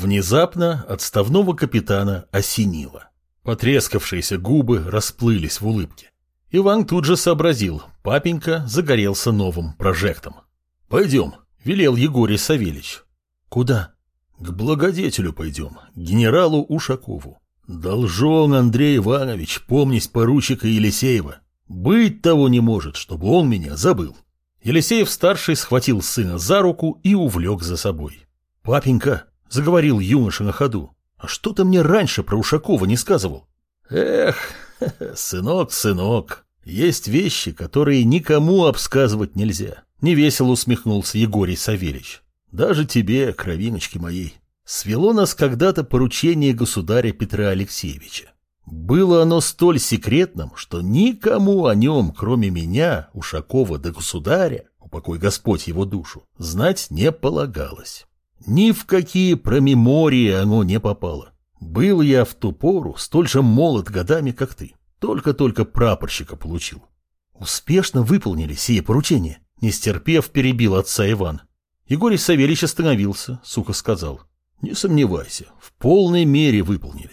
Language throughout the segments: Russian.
Внезапно отставного капитана осенило. Потрескавшиеся губы расплылись в улыбке. Иван тут же сообразил, папенька загорелся новым прожектом. «Пойдем», — велел Егорий Савельич. «Куда?» «К благодетелю пойдем, генералу Ушакову. Должен Андрей Иванович помнить поручика Елисеева. Быть того не может, чтобы он меня забыл». Елисеев-старший схватил сына за руку и увлек за собой. «Папенька», — заговорил юноша на ходу, — «а что ты мне раньше про Ушакова не сказывал?» «Эх, сынок, сынок, есть вещи, которые никому обсказывать нельзя», — невесело усмехнулся Егорий Савельич. «Даже тебе, кровиночки моей, свело нас когда-то поручение государя Петра Алексеевича. Было оно столь секретным, что никому о нем, кроме меня, Ушакова да государя, упокой Господь его душу, знать не полагалось. Ни в какие промемории оно не попало. Был я в ту пору столь же молод годами, как ты. Только-только прапорщика получил. Успешно выполнили сие поручение. Не стерпев, перебил отца Иван. Егорий Савельич остановился, сухо сказал. Не сомневайся, в полной мере выполнили.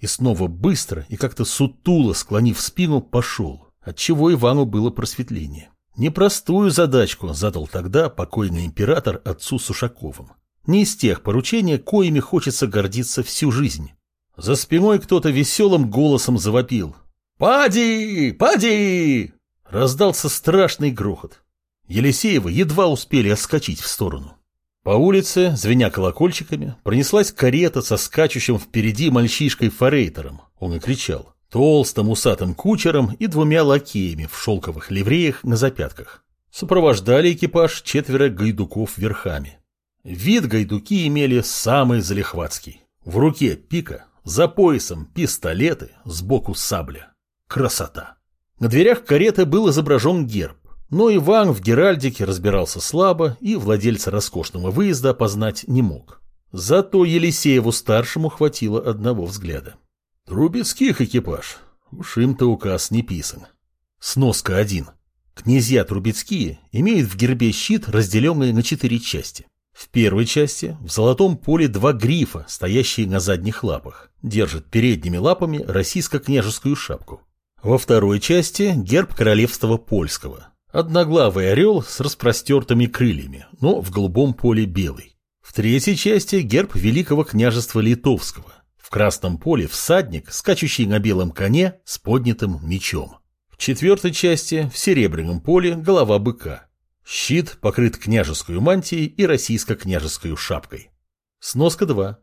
И снова быстро и как-то сутуло склонив спину, пошел, отчего Ивану было просветление. Непростую задачку задал тогда покойный император отцу Сушаковым. Не из тех поручений, коими хочется гордиться всю жизнь. За спиной кто-то веселым голосом завопил. «Пади! Пади!» Раздался страшный грохот. Елисеева едва успели отскочить в сторону. По улице, звеня колокольчиками, пронеслась карета со скачущим впереди мальчишкой-форейтером. Он и кричал. Толстым усатым кучером и двумя лакеями в шелковых ливреях на запятках. Сопровождали экипаж четверо гайдуков верхами. Вид гайдуки имели самый залихватский. В руке пика, за поясом пистолеты, сбоку сабля. Красота! На дверях кареты был изображен герб. Но Иван в Геральдике разбирался слабо и владельца роскошного выезда опознать не мог. Зато Елисееву-старшему хватило одного взгляда. Трубецких экипаж. Уж им-то указ не писан. Сноска один. Князья Трубецкие имеют в гербе щит, разделенный на четыре части. В первой части в золотом поле два грифа, стоящие на задних лапах, держат передними лапами российско-княжескую шапку. Во второй части герб королевства польского, Одноглавый орел с распростертыми крыльями, но в голубом поле белый. В третьей части герб Великого княжества Литовского. В красном поле всадник, скачущий на белом коне с поднятым мечом. В четвертой части в серебряном поле голова быка. Щит покрыт княжескую мантией и российско-княжескую шапкой. Сноска 2.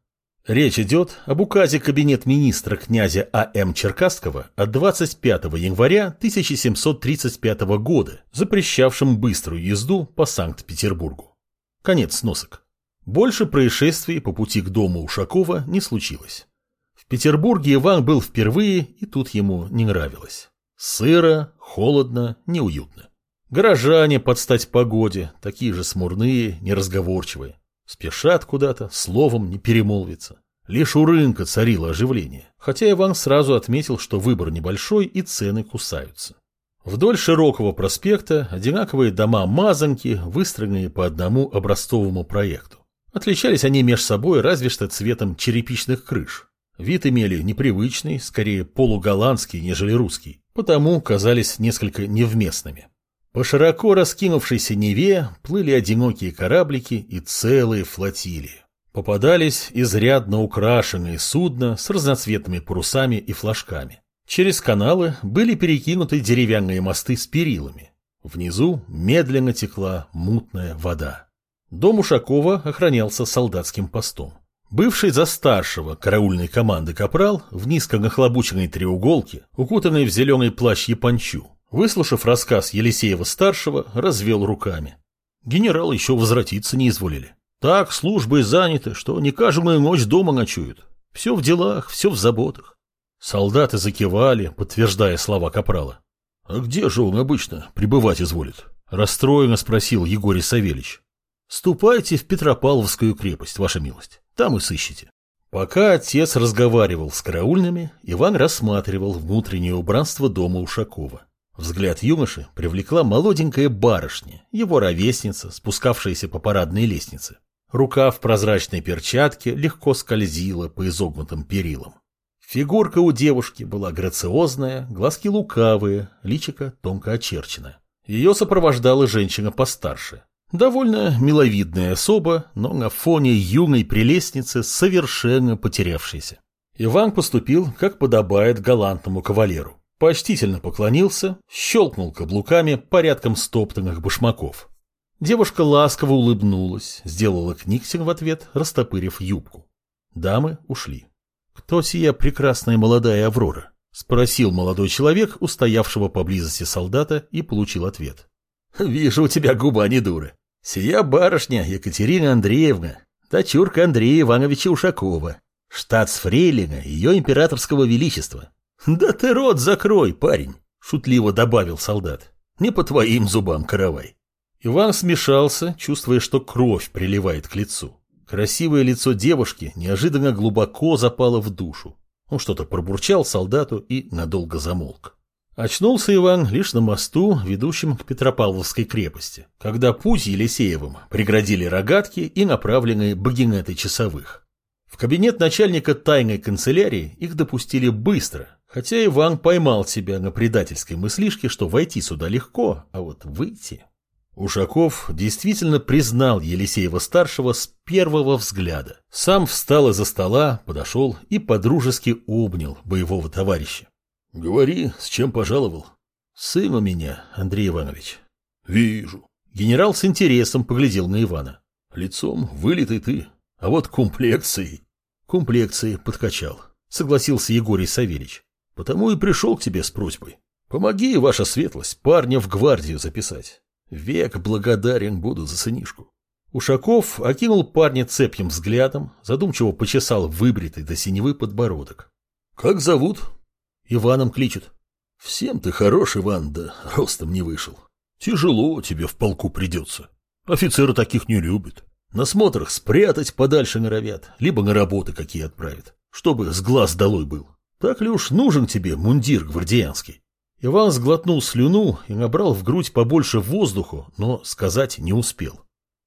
Речь идет об указе Кабинет министра князя А.М. Черкасского от 25 января 1735 года, запрещавшем быструю езду по Санкт-Петербургу. Конец сносок. Больше происшествий по пути к дому Ушакова не случилось. В Петербурге Иван был впервые, и тут ему не нравилось. Сыро, холодно, неуютно. Горожане под стать погоде, такие же смурные, неразговорчивые. Спешат куда-то, словом не перемолвиться. Лишь у рынка царило оживление, хотя Иван сразу отметил, что выбор небольшой и цены кусаются. Вдоль широкого проспекта одинаковые дома-мазанки, выстроенные по одному образцовому проекту. Отличались они между собой разве что цветом черепичных крыш. Вид имели непривычный, скорее полуголландский, нежели русский, потому казались несколько невместными. По широко раскинувшейся Неве плыли одинокие кораблики и целые флотилии. Попадались изрядно украшенные судна с разноцветными парусами и флажками. Через каналы были перекинуты деревянные мосты с перилами. Внизу медленно текла мутная вода. Дом Ушакова охранялся солдатским постом. Бывший за старшего караульной команды капрал в низко нахлобученной треуголке, укутанный в зеленый плащ япончу, Выслушав рассказ Елисеева-старшего, развел руками. Генерал еще возвратиться не изволили. Так службы заняты, что не каждую ночь дома ночуют. Все в делах, все в заботах. Солдаты закивали, подтверждая слова Капрала. — А где же он обычно пребывать изволит? — расстроенно спросил Егорий Савельич. — Ступайте в Петропавловскую крепость, ваша милость. Там и сыщите. Пока отец разговаривал с караульными, Иван рассматривал внутреннее убранство дома Ушакова. Взгляд юноши привлекла молоденькая барышня, его ровесница, спускавшаяся по парадной лестнице. Рука в прозрачной перчатке легко скользила по изогнутым перилам. Фигурка у девушки была грациозная, глазки лукавые, личико тонко очерченное. Ее сопровождала женщина постарше. Довольно миловидная особа, но на фоне юной прелестницы совершенно потерявшейся. Иван поступил, как подобает галантному кавалеру. Почтительно поклонился, щелкнул каблуками порядком стоптанных башмаков. Девушка ласково улыбнулась, сделала книгсер в ответ, растопырив юбку. Дамы ушли. «Кто сия прекрасная молодая Аврора?» — спросил молодой человек, устоявшего поблизости солдата, и получил ответ. «Вижу, у тебя губа не дура. Сия барышня Екатерина Андреевна, дочурка Андрея Ивановича Ушакова, штатс-фрейлина ее императорского величества. Да ты рот закрой, парень!» — шутливо добавил солдат. «Не по твоим зубам каравай». Иван смешался, чувствуя, что кровь приливает к лицу. Красивое лицо девушки неожиданно глубоко запало в душу. Он что-то пробурчал солдату и надолго замолк. Очнулся Иван лишь на мосту, ведущем к Петропавловской крепости, когда путь Елисеевым преградили рогатки и направленные багинеты часовых. В кабинет начальника тайной канцелярии их допустили быстро, хотя Иван поймал себя на предательской мыслишке, что войти сюда легко, а вот выйти... Ушаков действительно признал Елисеева-старшего с первого взгляда. Сам встал из-за стола, подошел и подружески обнял боевого товарища. — Говори, с чем пожаловал? — Сын у меня, Андрей Иванович. — Вижу. Генерал с интересом поглядел на Ивана. — Лицом вылитый ты, а вот комплекцией... Комплекции подкачал, согласился Егорий Савельич. Потому и пришел к тебе с просьбой. Помоги, ваша светлость, парня в гвардию записать. Век благодарен буду за сынишку. Ушаков окинул парня цепким взглядом, задумчиво почесал выбритый до синевы подбородок. — Как зовут? — Иваном кличут. — Всем ты хорош, Иван, да ростом не вышел. Тяжело тебе в полку придется. Офицеры таких не любят. На смотрах спрятать подальше норовят, либо на работы какие отправят, чтобы с глаз долой был. Так ли уж нужен тебе мундир гвардианский? Иван сглотнул слюну и набрал в грудь побольше воздуху, но сказать не успел.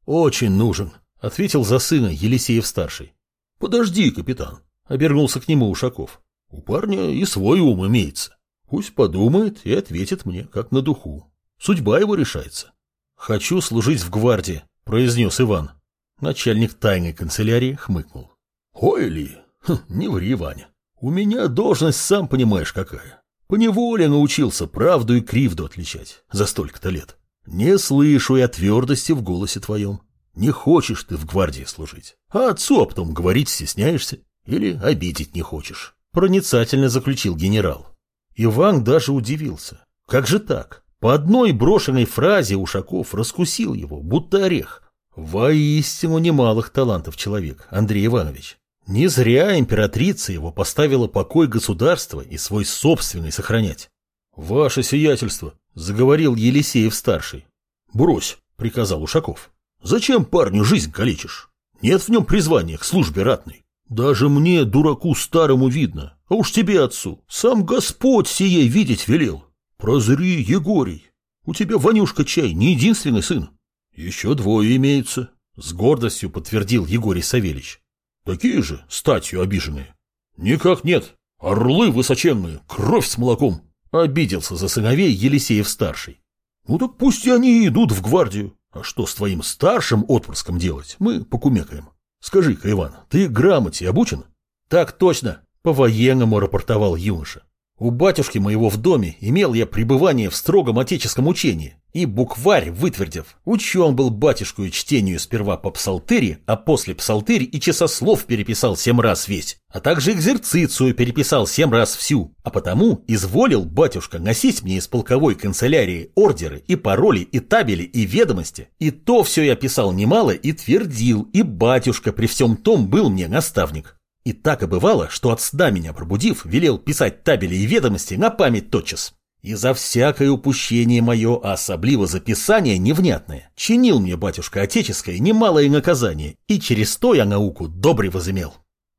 «Очень нужен», — ответил за сына Елисеев-старший. «Подожди, капитан», — обернулся к нему Ушаков. «У парня и свой ум имеется. Пусть подумает и ответит мне, как на духу. Судьба его решается». «Хочу служить в гвардии», — произнес Иван. Начальник тайной канцелярии хмыкнул. «Ой ли, хм, не ври, Ваня. У меня должность, сам понимаешь, какая. Поневоле научился правду и кривду отличать за столько-то лет. Не слышу я твердости в голосе твоем. Не хочешь ты в гвардии служить. А отцу об том говорить стесняешься или обидеть не хочешь. Проницательно заключил генерал. Иван даже удивился. Как же так? По одной брошенной фразе Ушаков раскусил его, будто орех. Воистину немалых талантов человек, Андрей Иванович. Не зря императрица его поставила покой государства и свой собственный сохранять. — Ваше сиятельство, — заговорил Елисеев-старший. — Брось, — приказал Ушаков. — Зачем парню жизнь калечишь? Нет в нем призвания к службе ратной. Даже мне, дураку старому, видно, а уж тебе, отцу, сам Господь сие видеть велел. Прозри, Егорий, у тебя, Ванюшка, чай, не единственный сын. Еще двое имеются, — с гордостью подтвердил Егорий Савельич. Такие же, статью обиженные. Никак нет. Орлы высоченные, кровь с молоком. Обиделся за сыновей Елисеев-старший. Ну так пусть и они идут в гвардию. А что с твоим старшим отпрыском делать, мы покумекаем. Скажи-ка, Иван, ты грамоте обучен? Так точно, по-военному рапортовал юноша. У батюшки моего в доме имел я пребывание в строгом отеческом учении, и букварь вытвердив, учен был батюшку и чтению сперва по псалтыре, а после псалтырь и часослов переписал семь раз весь, а также экзерцицию переписал семь раз всю, а потому изволил батюшка носить мне из полковой канцелярии ордеры и пароли и табели и ведомости, и то все я писал немало и твердил, и батюшка при всем том был мне наставник. И так и бывало, что от сна меня пробудив, велел писать табели и ведомости на память тотчас. И за всякое упущение мое, а особливо записание невнятное, чинил мне батюшка отеческое немалое наказание, и через то я науку добре возымел.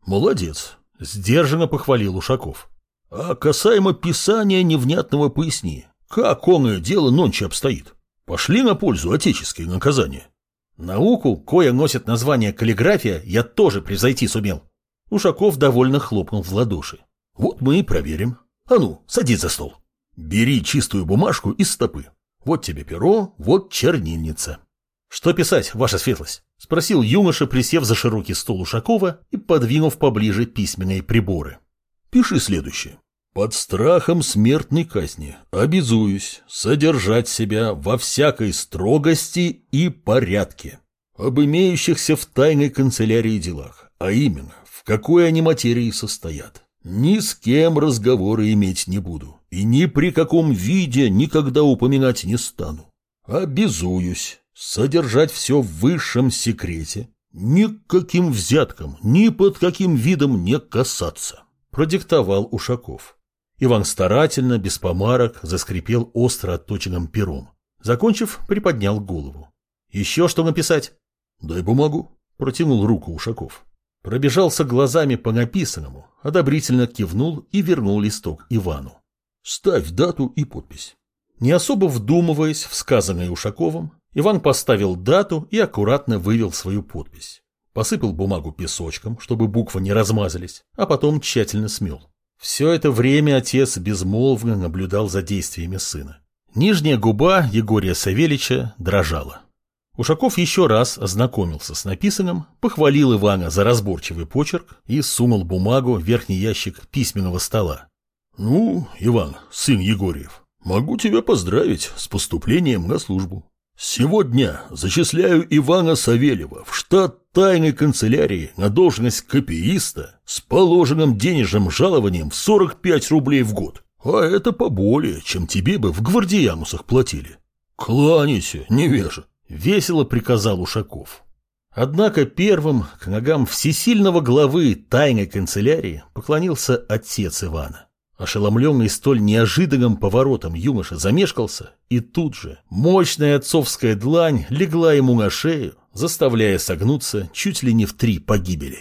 Молодец, сдержанно похвалил Ушаков. А касаемо писания невнятного поясни, как оное дело нонче обстоит? Пошли на пользу отеческие наказания. Науку, кое носит название каллиграфия, я тоже превзойти сумел. Ушаков довольно хлопнул в ладоши. Вот мы и проверим. А ну, садись за стол. Бери чистую бумажку из стопы. Вот тебе перо, вот чернильница. Что писать, ваша светлость? Спросил юноша, присев за широкий стол Ушакова и подвинув поближе письменные приборы. Пиши следующее. Под страхом смертной казни обязуюсь содержать себя во всякой строгости и порядке, об имеющихся в тайной канцелярии делах, а именно, какой они материи состоят. Ни с кем разговоры иметь не буду, и ни при каком виде никогда упоминать не стану. Обязуюсь содержать все в высшем секрете, ни к каким взяткам, ни под каким видом не касаться, продиктовал Ушаков. Иван старательно, без помарок, заскрипел остро отточенным пером. Закончив, приподнял голову. «Еще что написать?» «Дай бумагу», — протянул руку Ушаков. Пробежался глазами по написанному, одобрительно кивнул и вернул листок Ивану. «Ставь дату и подпись». Не особо вдумываясь в сказанное Ушаковым, Иван поставил дату и аккуратно вывел свою подпись. Посыпал бумагу песочком, чтобы буквы не размазались, а потом тщательно смел. Все это время отец безмолвно наблюдал за действиями сына. Нижняя губа Егория Савельича дрожала. Ушаков еще раз ознакомился с написанным, похвалил Ивана за разборчивый почерк и сунул бумагу в верхний ящик письменного стола. «Ну, Иван, сын Егорьев, могу тебя поздравить с поступлением на службу. Сегодня зачисляю Ивана Савельева в штат тайной канцелярии на должность копииста с положенным денежным жалованием в 45 рублей в год. А это поболее, чем тебе бы в гвардиянусах платили. Кланяйся, невежа. — весело приказал Ушаков. Однако первым к ногам всесильного главы тайной канцелярии поклонился отец Ивана. Ошеломленный столь неожиданным поворотом юноша замешкался, и тут же мощная отцовская длань легла ему на шею, заставляя согнуться чуть ли не в три погибели.